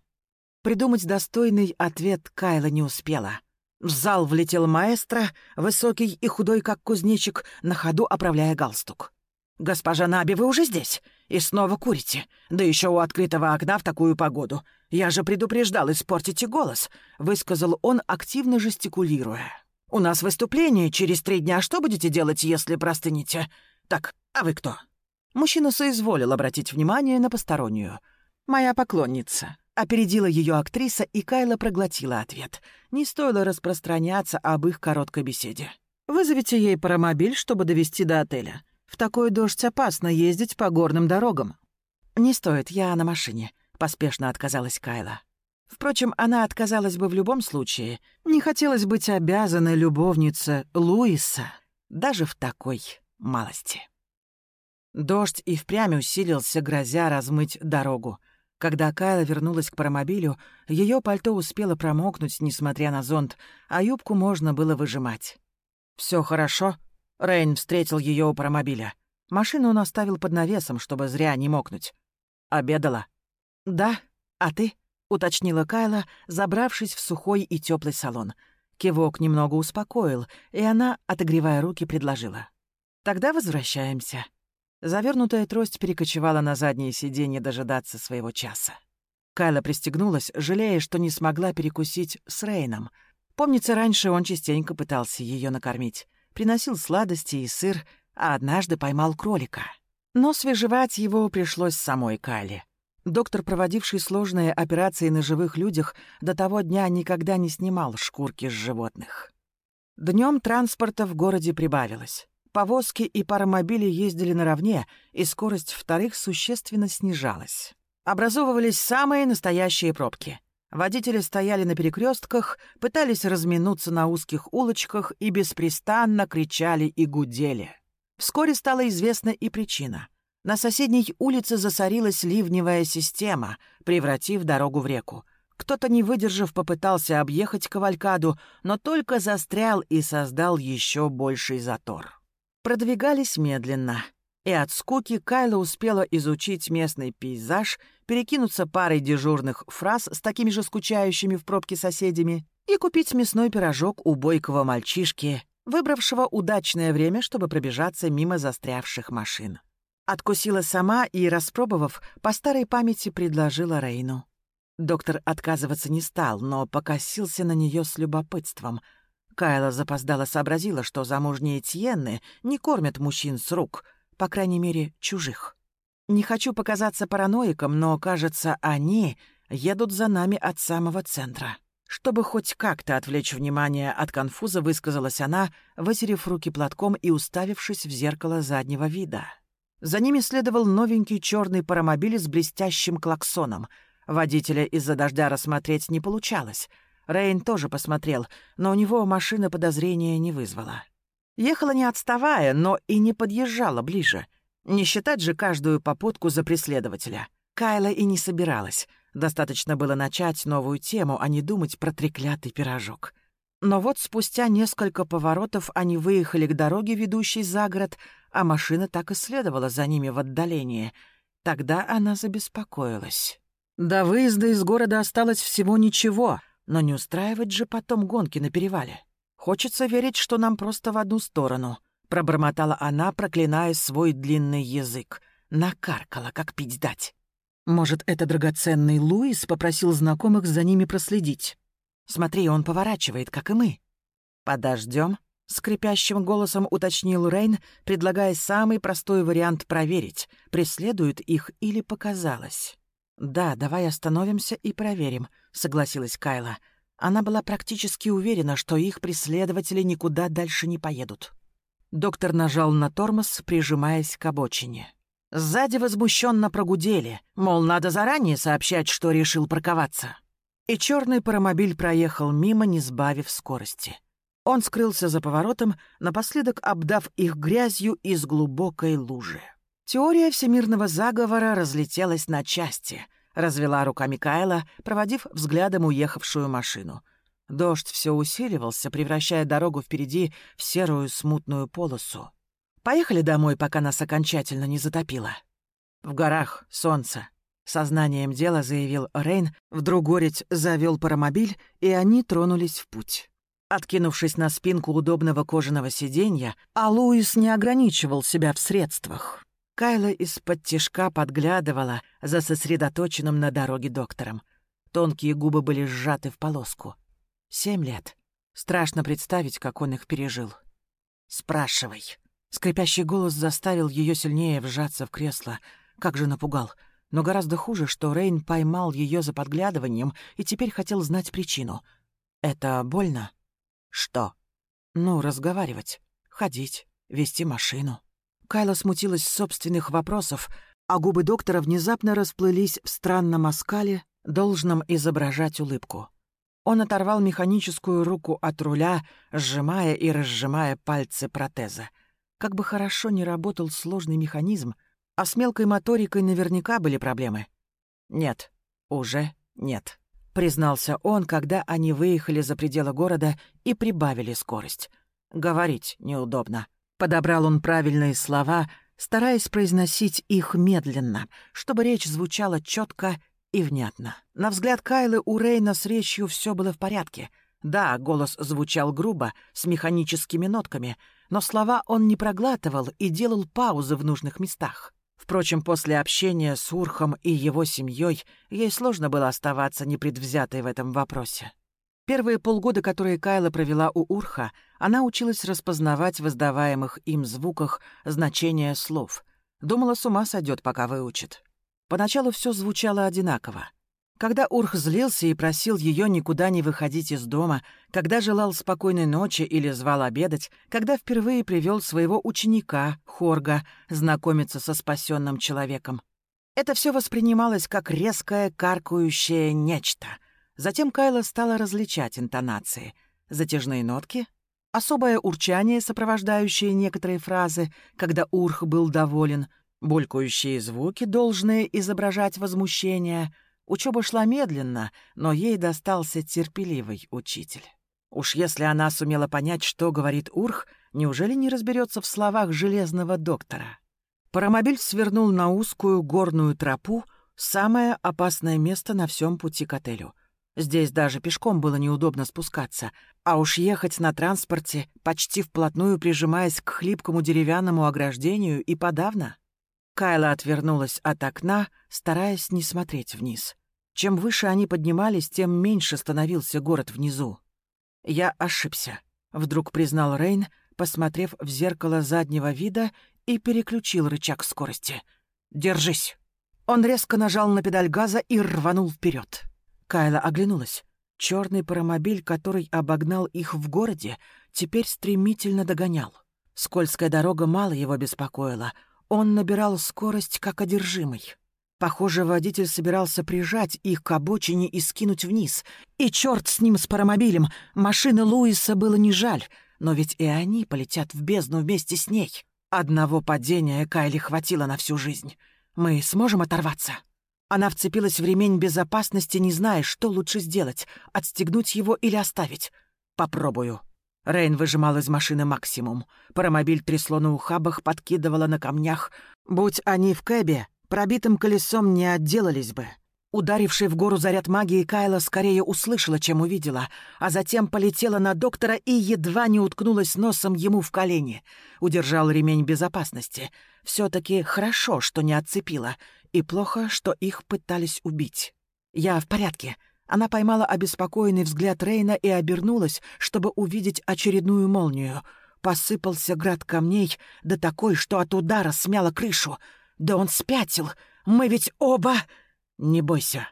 Придумать достойный ответ Кайла не успела. В зал влетел маэстро, высокий и худой, как кузнечик, на ходу оправляя галстук. «Госпожа Наби, вы уже здесь? И снова курите? Да еще у открытого окна в такую погоду. Я же предупреждал, испортите голос», — высказал он, активно жестикулируя. «У нас выступление через три дня. Что будете делать, если простынете? Так, а вы кто?» Мужчина соизволил обратить внимание на постороннюю. «Моя поклонница». Опередила ее актриса, и Кайла проглотила ответ. Не стоило распространяться об их короткой беседе. «Вызовите ей паромобиль, чтобы довести до отеля. В такой дождь опасно ездить по горным дорогам». «Не стоит, я на машине», — поспешно отказалась Кайла. Впрочем, она отказалась бы в любом случае. Не хотелось быть обязанной любовнице Луиса, даже в такой малости. Дождь и впрямь усилился, грозя размыть дорогу. Когда Кайла вернулась к паромобилю, ее пальто успело промокнуть, несмотря на зонт, а юбку можно было выжимать. Все хорошо?» Рейн встретил ее у паромобиля. Машину он оставил под навесом, чтобы зря не мокнуть. «Обедала?» «Да. А ты?» — уточнила Кайла, забравшись в сухой и теплый салон. Кивок немного успокоил, и она, отогревая руки, предложила. «Тогда возвращаемся». Завернутая трость перекочевала на заднее сиденье дожидаться своего часа. Кайла пристегнулась, жалея, что не смогла перекусить с Рейном. Помнится, раньше он частенько пытался ее накормить. Приносил сладости и сыр, а однажды поймал кролика. Но свежевать его пришлось самой Кале. Доктор, проводивший сложные операции на живых людях, до того дня никогда не снимал шкурки с животных. Днем транспорта в городе прибавилось. Повозки и паромобили ездили наравне, и скорость вторых существенно снижалась. Образовывались самые настоящие пробки. Водители стояли на перекрестках, пытались разминуться на узких улочках и беспрестанно кричали и гудели. Вскоре стала известна и причина. На соседней улице засорилась ливневая система, превратив дорогу в реку. Кто-то, не выдержав, попытался объехать кавалькаду, но только застрял и создал еще больший затор. Продвигались медленно, и от скуки Кайла успела изучить местный пейзаж, перекинуться парой дежурных фраз с такими же скучающими в пробке соседями и купить мясной пирожок у бойкого мальчишки, выбравшего удачное время, чтобы пробежаться мимо застрявших машин. Откусила сама и, распробовав, по старой памяти предложила Рейну. Доктор отказываться не стал, но покосился на нее с любопытством. Кайла запоздала сообразила, что замужние Тьенны не кормят мужчин с рук, по крайней мере, чужих. Не хочу показаться параноиком, но, кажется, они едут за нами от самого центра. Чтобы хоть как-то отвлечь внимание от конфуза, высказалась она, вытерев руки платком и уставившись в зеркало заднего вида. За ними следовал новенький черный паромобиль с блестящим клаксоном — Водителя из-за дождя рассмотреть не получалось. Рейн тоже посмотрел, но у него машина подозрения не вызвала. Ехала не отставая, но и не подъезжала ближе. Не считать же каждую попутку за преследователя. Кайла и не собиралась. Достаточно было начать новую тему, а не думать про треклятый пирожок. Но вот спустя несколько поворотов они выехали к дороге, ведущей за город, а машина так и следовала за ними в отдалении. Тогда она забеспокоилась. До выезда из города осталось всего ничего, но не устраивать же потом гонки на перевале. Хочется верить, что нам просто в одну сторону. Пробормотала она, проклиная свой длинный язык. Накаркала, как пить дать. Может, это драгоценный Луис попросил знакомых за ними проследить. Смотри, он поворачивает, как и мы. Подождем, скрипящим голосом уточнил Рейн, предлагая самый простой вариант проверить, преследуют их или показалось. «Да, давай остановимся и проверим», — согласилась Кайла. Она была практически уверена, что их преследователи никуда дальше не поедут. Доктор нажал на тормоз, прижимаясь к обочине. Сзади возмущенно прогудели, мол, надо заранее сообщать, что решил парковаться. И черный паромобиль проехал мимо, не сбавив скорости. Он скрылся за поворотом, напоследок обдав их грязью из глубокой лужи. Теория всемирного заговора разлетелась на части, развела руками Кайла, проводив взглядом уехавшую машину. Дождь все усиливался, превращая дорогу впереди в серую смутную полосу. Поехали домой, пока нас окончательно не затопило. В горах солнце. Сознанием дела заявил Рейн, вдруг гореть завел паромобиль, и они тронулись в путь. Откинувшись на спинку удобного кожаного сиденья, а не ограничивал себя в средствах. Кайла из-под тишка подглядывала за сосредоточенным на дороге доктором. Тонкие губы были сжаты в полоску. Семь лет. Страшно представить, как он их пережил. «Спрашивай». Скрипящий голос заставил ее сильнее вжаться в кресло. Как же напугал. Но гораздо хуже, что Рейн поймал ее за подглядыванием и теперь хотел знать причину. «Это больно?» «Что?» «Ну, разговаривать, ходить, вести машину». Кайла смутилась собственных вопросов, а губы доктора внезапно расплылись в странном оскале, должном изображать улыбку. Он оторвал механическую руку от руля, сжимая и разжимая пальцы протеза. Как бы хорошо ни работал сложный механизм, а с мелкой моторикой наверняка были проблемы. «Нет, уже нет», — признался он, когда они выехали за пределы города и прибавили скорость. «Говорить неудобно». Подобрал он правильные слова, стараясь произносить их медленно, чтобы речь звучала четко и внятно. На взгляд Кайлы у Рейна с речью все было в порядке. Да, голос звучал грубо, с механическими нотками, но слова он не проглатывал и делал паузы в нужных местах. Впрочем, после общения с Урхом и его семьей ей сложно было оставаться непредвзятой в этом вопросе. Первые полгода, которые Кайла провела у Урха, она училась распознавать в издаваемых им звуках значение слов. Думала, с ума сойдет, пока выучит. Поначалу все звучало одинаково. Когда Урх злился и просил ее никуда не выходить из дома, когда желал спокойной ночи или звал обедать, когда впервые привел своего ученика, Хорга, знакомиться со спасенным человеком. Это все воспринималось как резкое, каркающее нечто — Затем Кайла стала различать интонации. Затяжные нотки, особое урчание, сопровождающее некоторые фразы, когда Урх был доволен, булькающие звуки, должные изображать возмущение. Учеба шла медленно, но ей достался терпеливый учитель. Уж если она сумела понять, что говорит Урх, неужели не разберется в словах железного доктора? Паромобиль свернул на узкую горную тропу, самое опасное место на всем пути к отелю. Здесь даже пешком было неудобно спускаться, а уж ехать на транспорте, почти вплотную прижимаясь к хлипкому деревянному ограждению, и подавно. Кайла отвернулась от окна, стараясь не смотреть вниз. Чем выше они поднимались, тем меньше становился город внизу. «Я ошибся», — вдруг признал Рейн, посмотрев в зеркало заднего вида и переключил рычаг скорости. «Держись!» Он резко нажал на педаль газа и рванул вперед. Кайла оглянулась. Черный паромобиль, который обогнал их в городе, теперь стремительно догонял. Скользкая дорога мало его беспокоила. Он набирал скорость, как одержимый. Похоже, водитель собирался прижать их к обочине и скинуть вниз. И черт с ним, с паромобилем! Машины Луиса было не жаль, но ведь и они полетят в бездну вместе с ней. Одного падения Кайли хватило на всю жизнь. Мы сможем оторваться?» Она вцепилась в ремень безопасности, не зная, что лучше сделать — отстегнуть его или оставить. «Попробую». Рейн выжимал из машины максимум. Паромобиль трясло на ухабах, подкидывало на камнях. Будь они в кэбе, пробитым колесом не отделались бы. Ударивший в гору заряд магии Кайла скорее услышала, чем увидела, а затем полетела на доктора и едва не уткнулась носом ему в колени. Удержал ремень безопасности. все таки хорошо, что не отцепила — и плохо, что их пытались убить. «Я в порядке». Она поймала обеспокоенный взгляд Рейна и обернулась, чтобы увидеть очередную молнию. Посыпался град камней, да такой, что от удара смяло крышу. «Да он спятил! Мы ведь оба...» «Не бойся».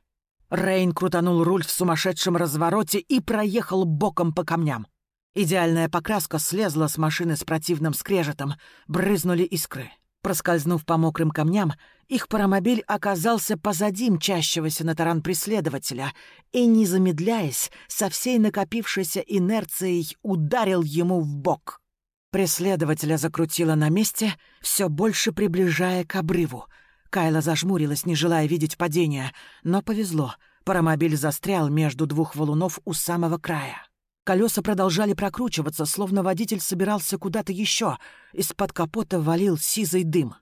Рейн крутанул руль в сумасшедшем развороте и проехал боком по камням. Идеальная покраска слезла с машины с противным скрежетом, брызнули искры. Проскользнув по мокрым камням, их паромобиль оказался позади мчащегося на таран преследователя и, не замедляясь, со всей накопившейся инерцией ударил ему в бок. Преследователя закрутило на месте, все больше приближая к обрыву. Кайла зажмурилась, не желая видеть падения, но повезло. Паромобиль застрял между двух валунов у самого края. Колеса продолжали прокручиваться, словно водитель собирался куда-то еще. Из-под капота валил сизый дым.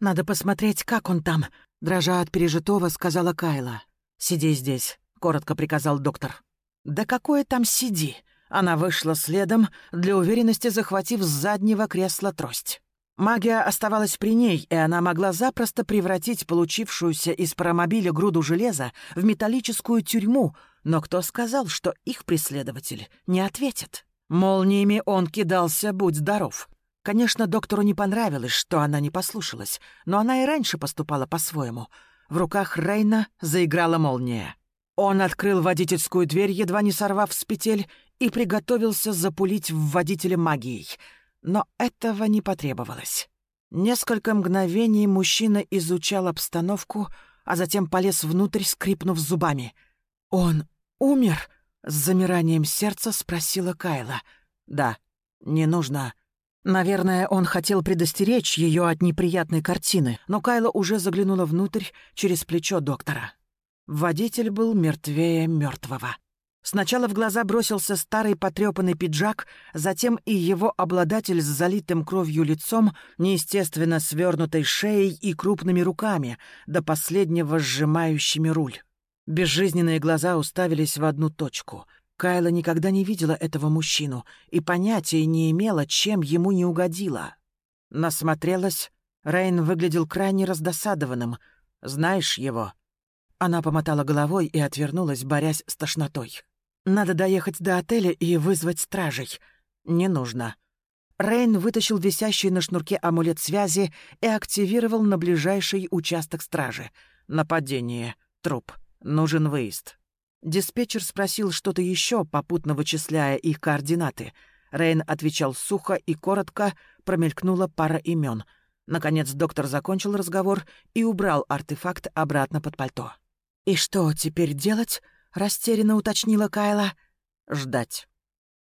«Надо посмотреть, как он там», — дрожа от пережитого, сказала Кайла. «Сиди здесь», — коротко приказал доктор. «Да какое там сиди?» Она вышла следом, для уверенности захватив с заднего кресла трость. Магия оставалась при ней, и она могла запросто превратить получившуюся из паромобиля груду железа в металлическую тюрьму, но кто сказал, что их преследователь не ответит? Молниями он кидался, будь здоров. Конечно, доктору не понравилось, что она не послушалась, но она и раньше поступала по-своему. В руках Рейна заиграла молния. Он открыл водительскую дверь, едва не сорвав с петель, и приготовился запулить в водителя магией — но этого не потребовалось. Несколько мгновений мужчина изучал обстановку, а затем полез внутрь, скрипнув зубами. «Он умер?» — с замиранием сердца спросила Кайла. «Да, не нужно». Наверное, он хотел предостеречь ее от неприятной картины, но Кайла уже заглянула внутрь через плечо доктора. Водитель был мертвее мертвого. Сначала в глаза бросился старый потрепанный пиджак, затем и его обладатель с залитым кровью лицом, неестественно свернутой шеей и крупными руками, до последнего сжимающими руль. Безжизненные глаза уставились в одну точку. Кайла никогда не видела этого мужчину и понятия не имела, чем ему не угодила. Насмотрелась. Рейн выглядел крайне раздосадованным. «Знаешь его?» Она помотала головой и отвернулась, борясь с тошнотой. Надо доехать до отеля и вызвать стражей. Не нужно. Рейн вытащил висящий на шнурке амулет связи и активировал на ближайший участок стражи. Нападение. Труп. Нужен выезд. Диспетчер спросил что-то еще, попутно вычисляя их координаты. Рейн отвечал сухо и коротко, промелькнула пара имен. Наконец доктор закончил разговор и убрал артефакт обратно под пальто. «И что теперь делать?» — растерянно уточнила Кайла. «Ждать».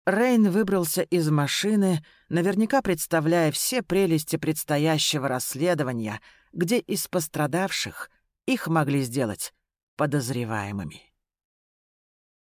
Рейн выбрался из машины, наверняка представляя все прелести предстоящего расследования, где из пострадавших их могли сделать подозреваемыми.